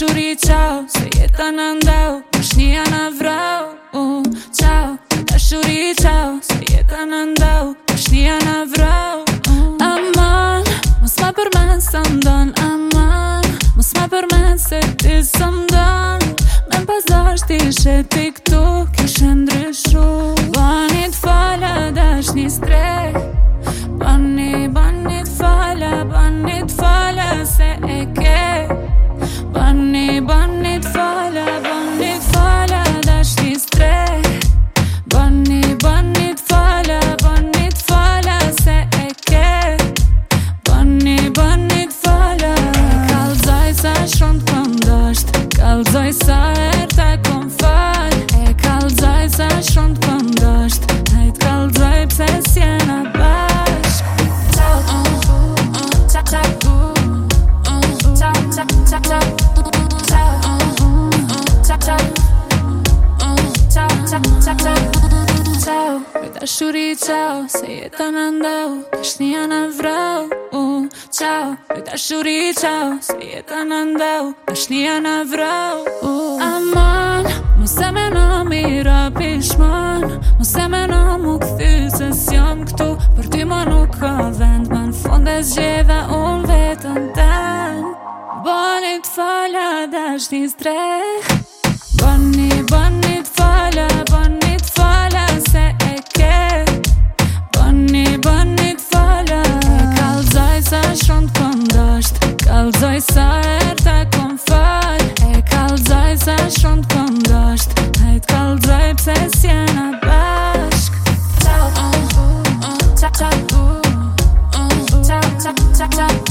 shuri qau Se jetan andau Pash një janë avrau Qau uh, Ta shuri Bani, bani të falë, bani të falë Da shti stre Bani, bani të falë, bani të falë Se e ke Bani, bani të falë Kalzaj sa shumë të pëndasht Kalzaj sa e Shuri qau, se jetë në ndau, të shni janë e vrau uh, Qau, e ta shuri qau, se jetë në ndau, të shni janë e vrau uh. Aman, mu se me në mira pishman Mu se me në mu këthy se s'jam këtu Për ty ma nuk ka vend, ma në fond e zgjeda unë vetën ten Bonit falja dash një streh Bani, bani time, time, time, time,